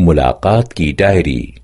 मुलाकात की डायरी